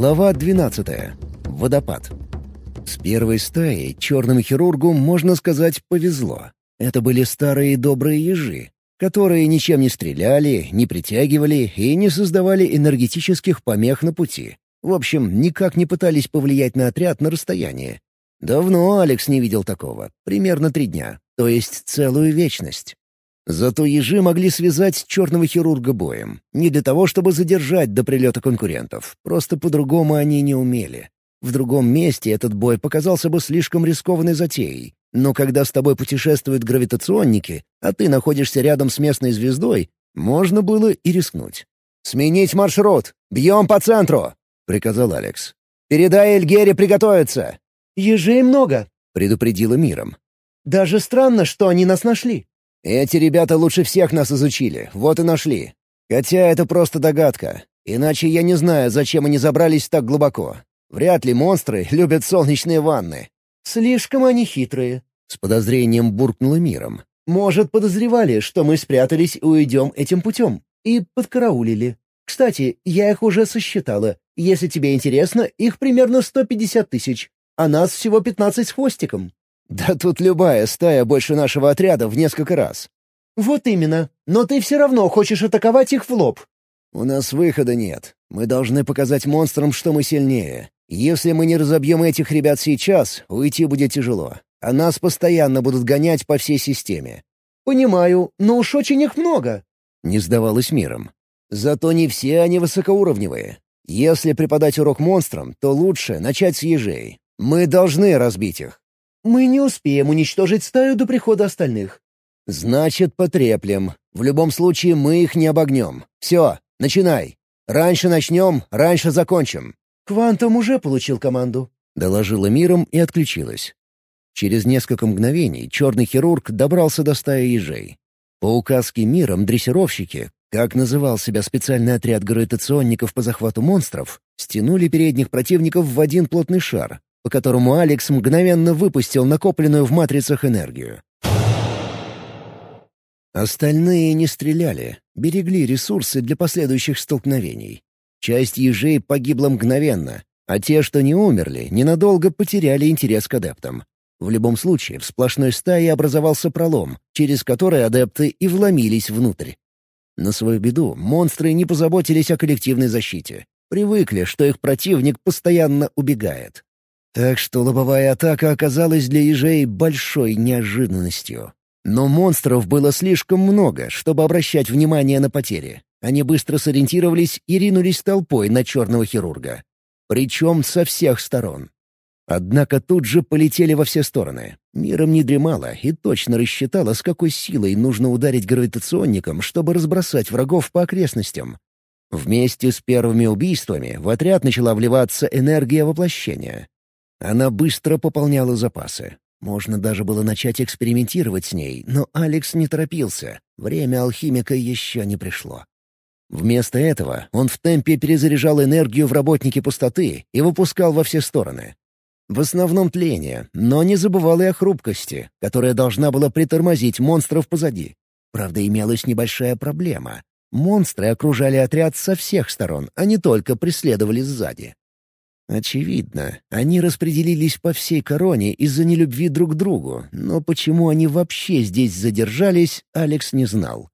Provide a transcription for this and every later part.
Глава 12. Водопад. С первой стаей черному хирургу, можно сказать, повезло. Это были старые добрые ежи, которые ничем не стреляли, не притягивали и не создавали энергетических помех на пути. В общем, никак не пытались повлиять на отряд на расстоянии. Давно Алекс не видел такого, примерно три дня, то есть целую вечность. Зато ежи могли связать черного хирурга боем. Не для того, чтобы задержать до прилета конкурентов. Просто по-другому они не умели. В другом месте этот бой показался бы слишком рискованной затеей. Но когда с тобой путешествуют гравитационники, а ты находишься рядом с местной звездой, можно было и рискнуть. «Сменить маршрут! Бьем по центру!» — приказал Алекс. «Передай Эльгере приготовиться!» «Ежей много», — предупредила миром. «Даже странно, что они нас нашли». «Эти ребята лучше всех нас изучили, вот и нашли. Хотя это просто догадка. Иначе я не знаю, зачем они забрались так глубоко. Вряд ли монстры любят солнечные ванны». «Слишком они хитрые», — с подозрением буркнула миром. «Может, подозревали, что мы спрятались и уйдем этим путем, и подкараулили. Кстати, я их уже сосчитала. Если тебе интересно, их примерно 150 тысяч а нас всего пятнадцать с хвостиком». «Да тут любая стая больше нашего отряда в несколько раз». «Вот именно. Но ты все равно хочешь атаковать их в лоб». «У нас выхода нет. Мы должны показать монстрам, что мы сильнее. Если мы не разобьем этих ребят сейчас, уйти будет тяжело. А нас постоянно будут гонять по всей системе». «Понимаю, но уж очень их много». Не сдавалось миром. «Зато не все они высокоуровневые. Если преподать урок монстрам, то лучше начать с ежей. Мы должны разбить их. Мы не успеем уничтожить стаю до прихода остальных. Значит, потреплем. В любом случае, мы их не обогнем. Все, начинай. Раньше начнем, раньше закончим. Квантум уже получил команду. Доложила миром и отключилась. Через несколько мгновений черный хирург добрался до стаи ежей. По указке миром дрессировщики, как называл себя специальный отряд гравитационников по захвату монстров, стянули передних противников в один плотный шар, по которому Алекс мгновенно выпустил накопленную в матрицах энергию. Остальные не стреляли, берегли ресурсы для последующих столкновений. Часть ежей погибла мгновенно, а те, что не умерли, ненадолго потеряли интерес к адептам. В любом случае, в сплошной стае образовался пролом, через который адепты и вломились внутрь. На свою беду монстры не позаботились о коллективной защите. Привыкли, что их противник постоянно убегает. Так что лобовая атака оказалась для ежей большой неожиданностью. Но монстров было слишком много, чтобы обращать внимание на потери. Они быстро сориентировались и ринулись толпой на черного хирурга. Причем со всех сторон. Однако тут же полетели во все стороны. Миром не дремала и точно рассчитала, с какой силой нужно ударить гравитационником, чтобы разбросать врагов по окрестностям. Вместе с первыми убийствами в отряд начала вливаться энергия воплощения. Она быстро пополняла запасы. Можно даже было начать экспериментировать с ней, но Алекс не торопился. Время алхимика еще не пришло. Вместо этого он в темпе перезаряжал энергию в работнике пустоты и выпускал во все стороны. В основном тление, но не забывал и о хрупкости, которая должна была притормозить монстров позади. Правда, имелась небольшая проблема. Монстры окружали отряд со всех сторон, а не только преследовали сзади. Очевидно, они распределились по всей короне из-за нелюбви друг к другу, но почему они вообще здесь задержались, Алекс не знал.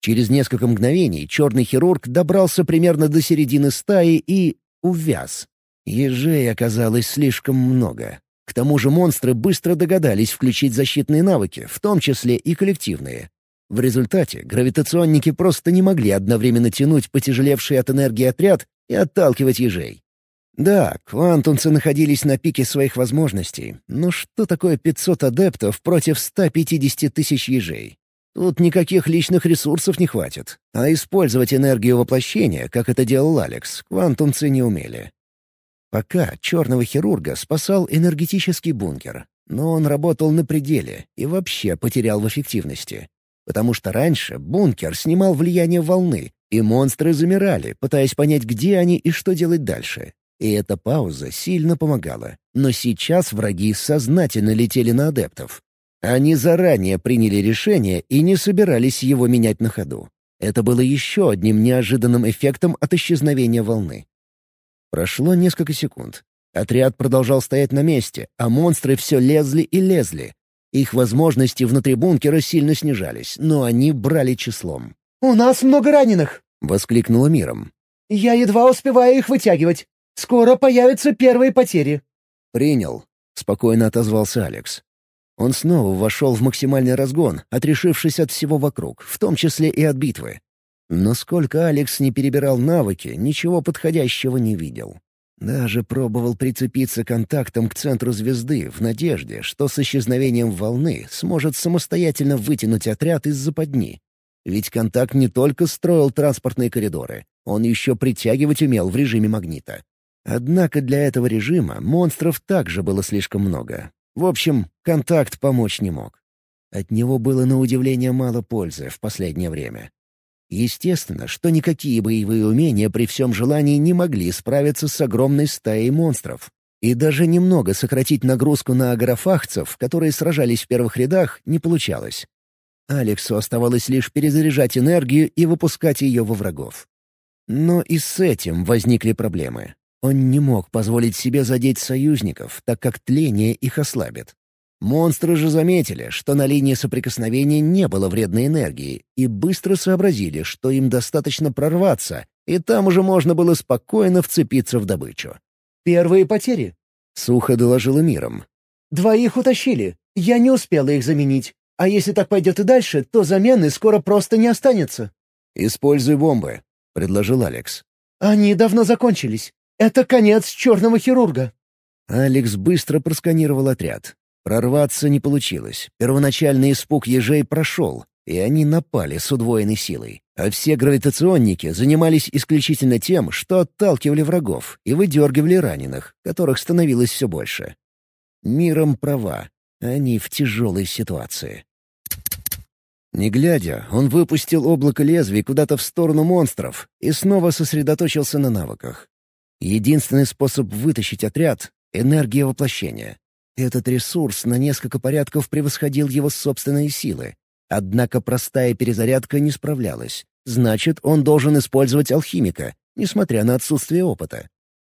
Через несколько мгновений черный хирург добрался примерно до середины стаи и увяз. Ежей оказалось слишком много. К тому же монстры быстро догадались включить защитные навыки, в том числе и коллективные. В результате гравитационники просто не могли одновременно тянуть потяжелевший от энергии отряд и отталкивать ежей. Да, квантунцы находились на пике своих возможностей, но что такое 500 адептов против 150 тысяч ежей? Тут никаких личных ресурсов не хватит, а использовать энергию воплощения, как это делал Алекс, квантунцы не умели. Пока черного хирурга спасал энергетический бункер, но он работал на пределе и вообще потерял в эффективности. Потому что раньше бункер снимал влияние волны, и монстры замирали, пытаясь понять, где они и что делать дальше. И эта пауза сильно помогала. Но сейчас враги сознательно летели на адептов. Они заранее приняли решение и не собирались его менять на ходу. Это было еще одним неожиданным эффектом от исчезновения волны. Прошло несколько секунд. Отряд продолжал стоять на месте, а монстры все лезли и лезли. Их возможности внутри бункера сильно снижались, но они брали числом. «У нас много раненых!» — воскликнула миром. «Я едва успеваю их вытягивать. Скоро появятся первые потери». «Принял», — спокойно отозвался Алекс. Он снова вошел в максимальный разгон, отрешившись от всего вокруг, в том числе и от битвы. Но сколько Алекс не перебирал навыки, ничего подходящего не видел. Даже пробовал прицепиться контактом к центру звезды в надежде, что с исчезновением волны сможет самостоятельно вытянуть отряд из западни. Ведь контакт не только строил транспортные коридоры, он еще притягивать умел в режиме магнита. Однако для этого режима монстров также было слишком много. В общем, контакт помочь не мог. От него было на удивление мало пользы в последнее время. Естественно, что никакие боевые умения при всем желании не могли справиться с огромной стаей монстров. И даже немного сократить нагрузку на агрофахцев, которые сражались в первых рядах, не получалось. Алексу оставалось лишь перезаряжать энергию и выпускать ее во врагов. Но и с этим возникли проблемы. Он не мог позволить себе задеть союзников, так как тление их ослабит. Монстры же заметили, что на линии соприкосновения не было вредной энергии, и быстро сообразили, что им достаточно прорваться, и там уже можно было спокойно вцепиться в добычу. «Первые потери», — сухо доложила миром. «Двоих утащили. Я не успела их заменить. А если так пойдет и дальше, то замены скоро просто не останется». «Используй бомбы», — предложил Алекс. «Они давно закончились. Это конец черного хирурга». Алекс быстро просканировал отряд. Прорваться не получилось. Первоначальный испуг ежей прошел, и они напали с удвоенной силой. А все гравитационники занимались исключительно тем, что отталкивали врагов и выдергивали раненых, которых становилось все больше. Миром права. Они в тяжелой ситуации. Не глядя, он выпустил облако лезвий куда-то в сторону монстров и снова сосредоточился на навыках. Единственный способ вытащить отряд — энергия воплощения. Этот ресурс на несколько порядков превосходил его собственные силы. Однако простая перезарядка не справлялась. Значит, он должен использовать алхимика, несмотря на отсутствие опыта.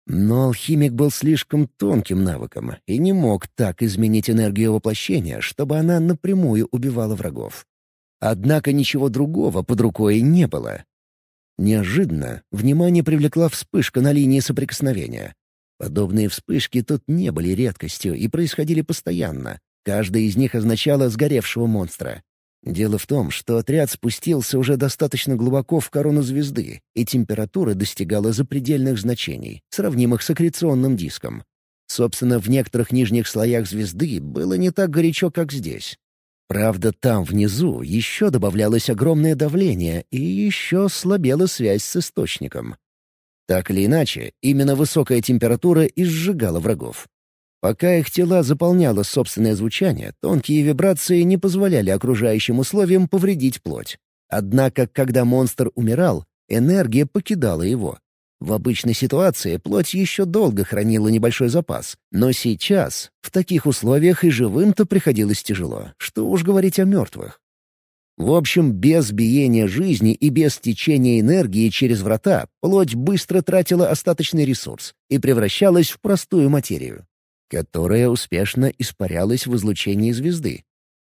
Но алхимик был слишком тонким навыком и не мог так изменить энергию воплощения, чтобы она напрямую убивала врагов. Однако ничего другого под рукой не было. Неожиданно внимание привлекла вспышка на линии соприкосновения. Подобные вспышки тут не были редкостью и происходили постоянно. Каждая из них означала сгоревшего монстра. Дело в том, что отряд спустился уже достаточно глубоко в корону звезды, и температура достигала запредельных значений, сравнимых с аккреционным диском. Собственно, в некоторых нижних слоях звезды было не так горячо, как здесь. Правда, там внизу еще добавлялось огромное давление и еще слабела связь с источником. Так или иначе, именно высокая температура изжигала врагов. Пока их тела заполняло собственное звучание, тонкие вибрации не позволяли окружающим условиям повредить плоть. Однако, когда монстр умирал, энергия покидала его. В обычной ситуации плоть еще долго хранила небольшой запас, но сейчас, в таких условиях и живым-то приходилось тяжело, что уж говорить о мертвых. В общем, без биения жизни и без течения энергии через врата плоть быстро тратила остаточный ресурс и превращалась в простую материю, которая успешно испарялась в излучении звезды.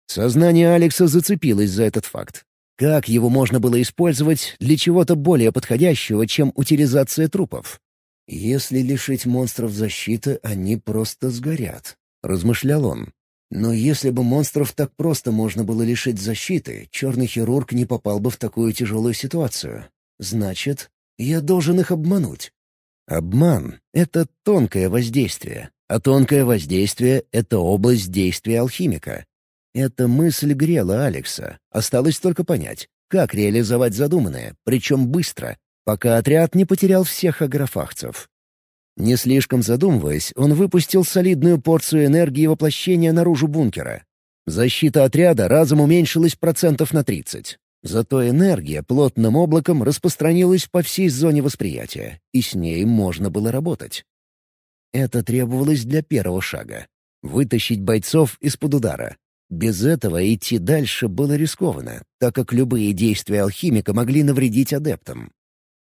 Сознание Алекса зацепилось за этот факт. Как его можно было использовать для чего-то более подходящего, чем утилизация трупов? «Если лишить монстров защиты, они просто сгорят», — размышлял он. Но если бы монстров так просто можно было лишить защиты, черный хирург не попал бы в такую тяжелую ситуацию. Значит, я должен их обмануть. Обман — это тонкое воздействие, а тонкое воздействие — это область действия алхимика. Эта мысль грела Алекса. Осталось только понять, как реализовать задуманное, причем быстро, пока отряд не потерял всех агрофахцев. Не слишком задумываясь, он выпустил солидную порцию энергии воплощения наружу бункера. Защита отряда разом уменьшилась процентов на 30. Зато энергия плотным облаком распространилась по всей зоне восприятия, и с ней можно было работать. Это требовалось для первого шага — вытащить бойцов из-под удара. Без этого идти дальше было рискованно, так как любые действия алхимика могли навредить адептам.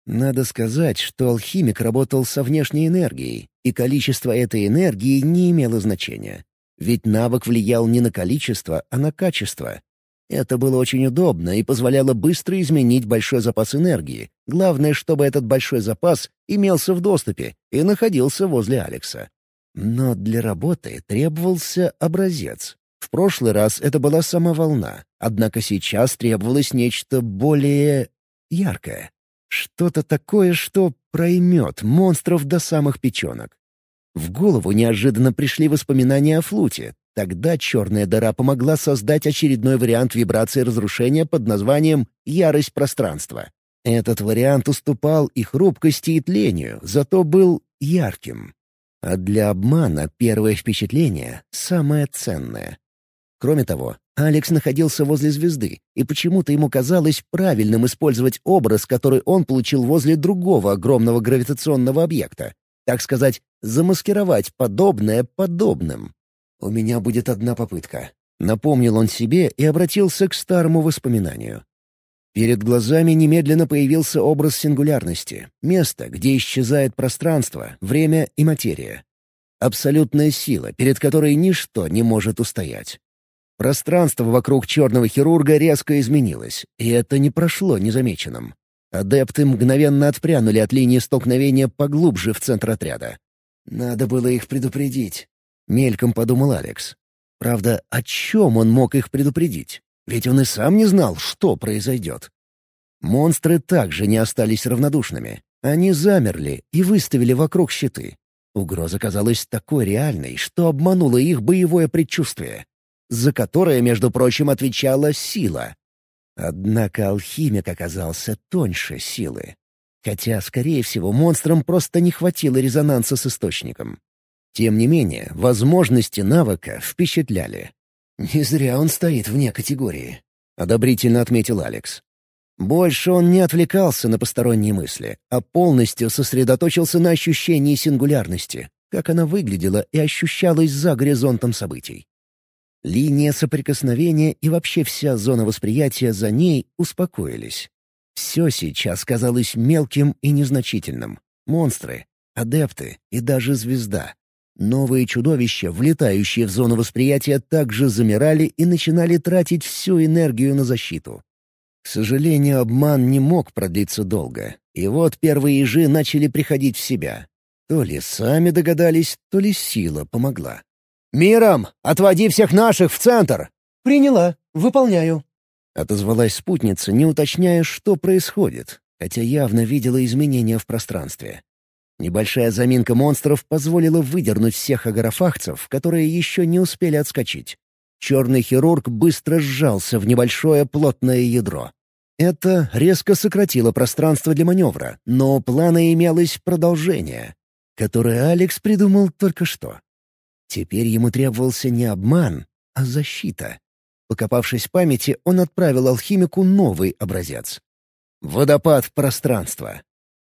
Надо сказать, что алхимик работал со внешней энергией, и количество этой энергии не имело значения. Ведь навык влиял не на количество, а на качество. Это было очень удобно и позволяло быстро изменить большой запас энергии. Главное, чтобы этот большой запас имелся в доступе и находился возле Алекса. Но для работы требовался образец. В прошлый раз это была сама волна, однако сейчас требовалось нечто более яркое. Что-то такое, что проймет монстров до самых печенок. В голову неожиданно пришли воспоминания о флуте. Тогда черная дыра помогла создать очередной вариант вибрации разрушения под названием «ярость пространства». Этот вариант уступал и хрупкости, и тлению, зато был ярким. А для обмана первое впечатление — самое ценное. Кроме того, Алекс находился возле звезды, и почему-то ему казалось правильным использовать образ, который он получил возле другого огромного гравитационного объекта. Так сказать, замаскировать подобное подобным. «У меня будет одна попытка», — напомнил он себе и обратился к старому воспоминанию. Перед глазами немедленно появился образ сингулярности, место, где исчезает пространство, время и материя. Абсолютная сила, перед которой ничто не может устоять. Пространство вокруг черного хирурга резко изменилось, и это не прошло незамеченным. Адепты мгновенно отпрянули от линии столкновения поглубже в центр отряда. «Надо было их предупредить», — мельком подумал Алекс. Правда, о чем он мог их предупредить? Ведь он и сам не знал, что произойдет. Монстры также не остались равнодушными. Они замерли и выставили вокруг щиты. Угроза казалась такой реальной, что обмануло их боевое предчувствие за которое, между прочим, отвечала сила. Однако алхимик оказался тоньше силы. Хотя, скорее всего, монстрам просто не хватило резонанса с источником. Тем не менее, возможности навыка впечатляли. «Не зря он стоит вне категории», — одобрительно отметил Алекс. Больше он не отвлекался на посторонние мысли, а полностью сосредоточился на ощущении сингулярности, как она выглядела и ощущалась за горизонтом событий. Линия соприкосновения и вообще вся зона восприятия за ней успокоились. Все сейчас казалось мелким и незначительным. Монстры, адепты и даже звезда. Новые чудовища, влетающие в зону восприятия, также замирали и начинали тратить всю энергию на защиту. К сожалению, обман не мог продлиться долго. И вот первые ежи начали приходить в себя. То ли сами догадались, то ли сила помогла. «Миром! Отводи всех наших в центр!» «Приняла. Выполняю». Отозвалась спутница, не уточняя, что происходит, хотя явно видела изменения в пространстве. Небольшая заминка монстров позволила выдернуть всех агорафахцев, которые еще не успели отскочить. Черный хирург быстро сжался в небольшое плотное ядро. Это резко сократило пространство для маневра, но у плана имелось продолжение, которое Алекс придумал только что. Теперь ему требовался не обман, а защита. Покопавшись в памяти, он отправил алхимику новый образец. Водопад пространства.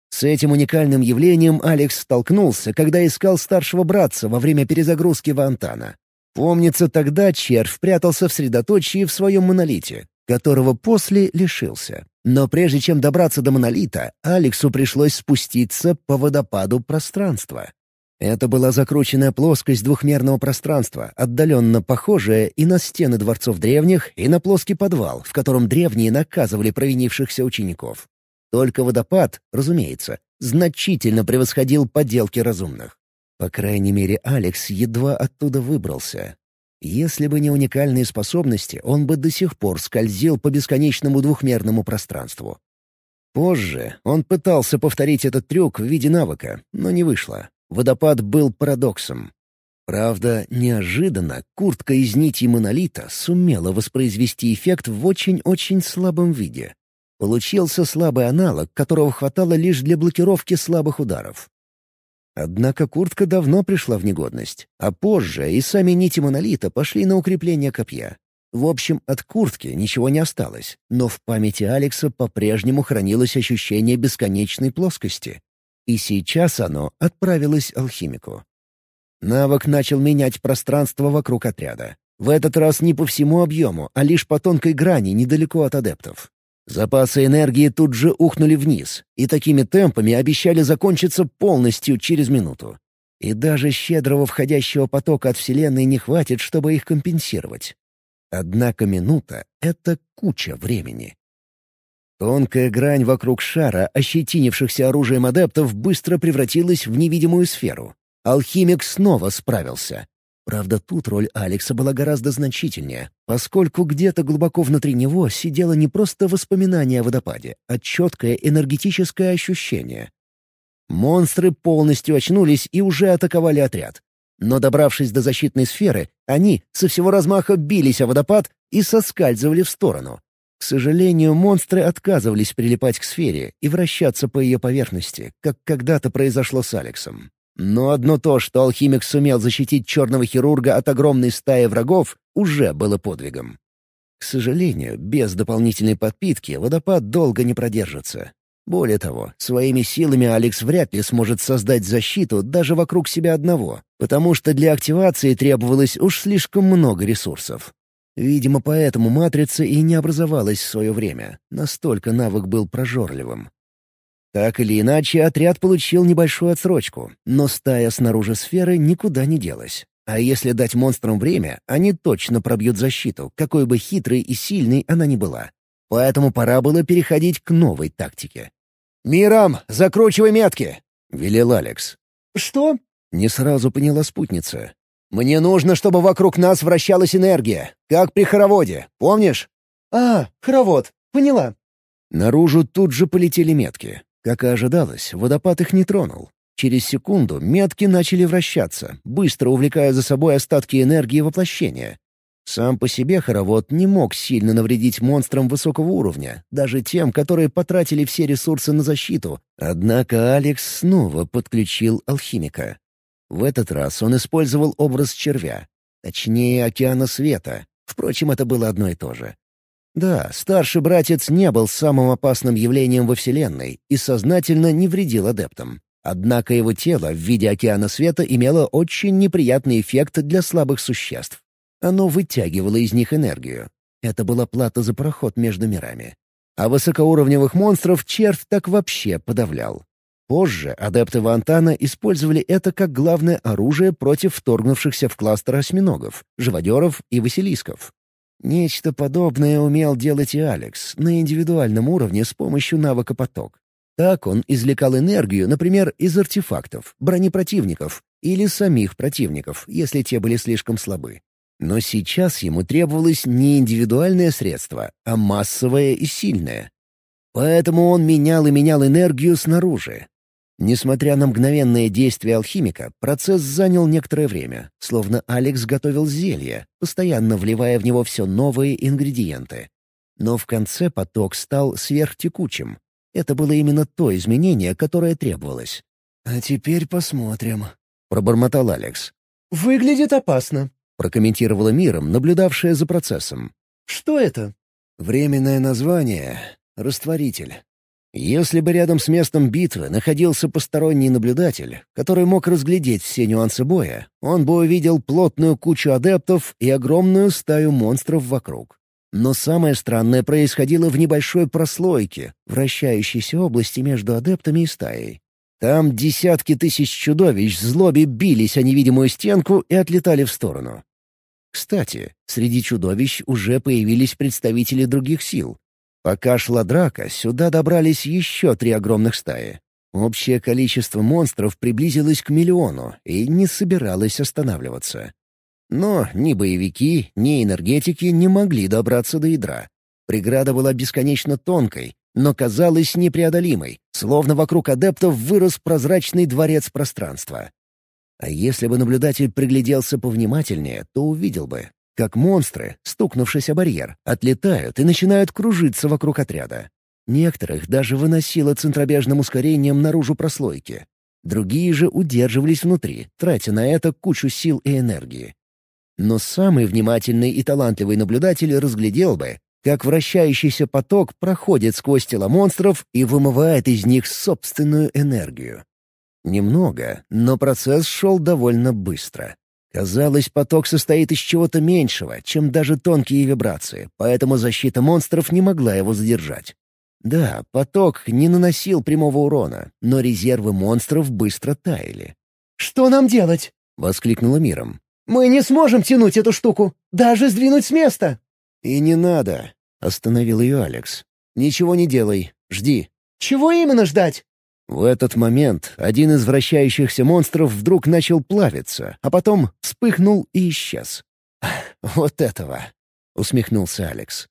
С этим уникальным явлением Алекс столкнулся, когда искал старшего братца во время перезагрузки Вантана. Помнится, тогда червь прятался в средоточии в своем монолите, которого после лишился. Но прежде чем добраться до монолита, Алексу пришлось спуститься по водопаду пространства. Это была закрученная плоскость двухмерного пространства, отдаленно похожая и на стены дворцов древних, и на плоский подвал, в котором древние наказывали провинившихся учеников. Только водопад, разумеется, значительно превосходил поделки разумных. По крайней мере, Алекс едва оттуда выбрался. Если бы не уникальные способности, он бы до сих пор скользил по бесконечному двухмерному пространству. Позже он пытался повторить этот трюк в виде навыка, но не вышло. Водопад был парадоксом. Правда, неожиданно куртка из нити монолита сумела воспроизвести эффект в очень-очень слабом виде. Получился слабый аналог, которого хватало лишь для блокировки слабых ударов. Однако куртка давно пришла в негодность, а позже и сами нити монолита пошли на укрепление копья. В общем, от куртки ничего не осталось, но в памяти Алекса по-прежнему хранилось ощущение бесконечной плоскости. И сейчас оно отправилось алхимику. Навык начал менять пространство вокруг отряда. В этот раз не по всему объему, а лишь по тонкой грани недалеко от адептов. Запасы энергии тут же ухнули вниз, и такими темпами обещали закончиться полностью через минуту. И даже щедрого входящего потока от Вселенной не хватит, чтобы их компенсировать. Однако минута — это куча времени. Тонкая грань вокруг шара, ощетинившихся оружием адептов, быстро превратилась в невидимую сферу. Алхимик снова справился. Правда, тут роль Алекса была гораздо значительнее, поскольку где-то глубоко внутри него сидело не просто воспоминание о водопаде, а четкое энергетическое ощущение. Монстры полностью очнулись и уже атаковали отряд. Но добравшись до защитной сферы, они со всего размаха бились о водопад и соскальзывали в сторону. К сожалению, монстры отказывались прилипать к сфере и вращаться по ее поверхности, как когда-то произошло с Алексом. Но одно то, что алхимик сумел защитить черного хирурга от огромной стаи врагов, уже было подвигом. К сожалению, без дополнительной подпитки водопад долго не продержится. Более того, своими силами Алекс вряд ли сможет создать защиту даже вокруг себя одного, потому что для активации требовалось уж слишком много ресурсов. Видимо, поэтому матрица и не образовалась в свое время. Настолько навык был прожорливым. Так или иначе, отряд получил небольшую отсрочку, но стая снаружи сферы никуда не делась. А если дать монстрам время, они точно пробьют защиту, какой бы хитрой и сильной она ни была. Поэтому пора было переходить к новой тактике. «Мирам, закручивай метки!» — велел Алекс. «Что?» — не сразу поняла спутница. «Мне нужно, чтобы вокруг нас вращалась энергия, как при хороводе, помнишь?» «А, хоровод, поняла». Наружу тут же полетели метки. Как и ожидалось, водопад их не тронул. Через секунду метки начали вращаться, быстро увлекая за собой остатки энергии воплощения. Сам по себе хоровод не мог сильно навредить монстрам высокого уровня, даже тем, которые потратили все ресурсы на защиту. Однако Алекс снова подключил алхимика. В этот раз он использовал образ червя. Точнее, океана света. Впрочем, это было одно и то же. Да, старший братец не был самым опасным явлением во Вселенной и сознательно не вредил адептам. Однако его тело в виде океана света имело очень неприятный эффект для слабых существ. Оно вытягивало из них энергию. Это была плата за проход между мирами. А высокоуровневых монстров червь так вообще подавлял. Позже адепты Вантана использовали это как главное оружие против вторгнувшихся в кластер осьминогов, живодеров и василисков. Нечто подобное умел делать и Алекс на индивидуальном уровне с помощью навыка «Поток». Так он извлекал энергию, например, из артефактов, брони противников или самих противников, если те были слишком слабы. Но сейчас ему требовалось не индивидуальное средство, а массовое и сильное. Поэтому он менял и менял энергию снаружи, Несмотря на мгновенное действие алхимика, процесс занял некоторое время, словно Алекс готовил зелье, постоянно вливая в него все новые ингредиенты. Но в конце поток стал сверхтекучим. Это было именно то изменение, которое требовалось. «А теперь посмотрим», — пробормотал Алекс. «Выглядит опасно», — прокомментировала миром, наблюдавшая за процессом. «Что это?» «Временное название — растворитель. Если бы рядом с местом битвы находился посторонний наблюдатель, который мог разглядеть все нюансы боя, он бы увидел плотную кучу адептов и огромную стаю монстров вокруг. Но самое странное происходило в небольшой прослойке, вращающейся области между адептами и стаей. Там десятки тысяч чудовищ в злобе бились о невидимую стенку и отлетали в сторону. Кстати, среди чудовищ уже появились представители других сил, Пока шла драка, сюда добрались еще три огромных стаи. Общее количество монстров приблизилось к миллиону и не собиралось останавливаться. Но ни боевики, ни энергетики не могли добраться до ядра. Преграда была бесконечно тонкой, но казалась непреодолимой, словно вокруг адептов вырос прозрачный дворец пространства. А если бы наблюдатель пригляделся повнимательнее, то увидел бы, как монстры, стукнувшись о барьер, отлетают и начинают кружиться вокруг отряда. Некоторых даже выносило центробежным ускорением наружу прослойки. Другие же удерживались внутри, тратя на это кучу сил и энергии. Но самый внимательный и талантливый наблюдатель разглядел бы, как вращающийся поток проходит сквозь тела монстров и вымывает из них собственную энергию. Немного, но процесс шел довольно быстро. Казалось, поток состоит из чего-то меньшего, чем даже тонкие вибрации, поэтому защита монстров не могла его задержать. Да, поток не наносил прямого урона, но резервы монстров быстро таяли. «Что нам делать?» — воскликнула Миром. «Мы не сможем тянуть эту штуку, даже сдвинуть с места!» «И не надо», — остановил ее Алекс. «Ничего не делай, жди». «Чего именно ждать?» В этот момент один из вращающихся монстров вдруг начал плавиться, а потом вспыхнул и исчез. «Вот этого!» — усмехнулся Алекс.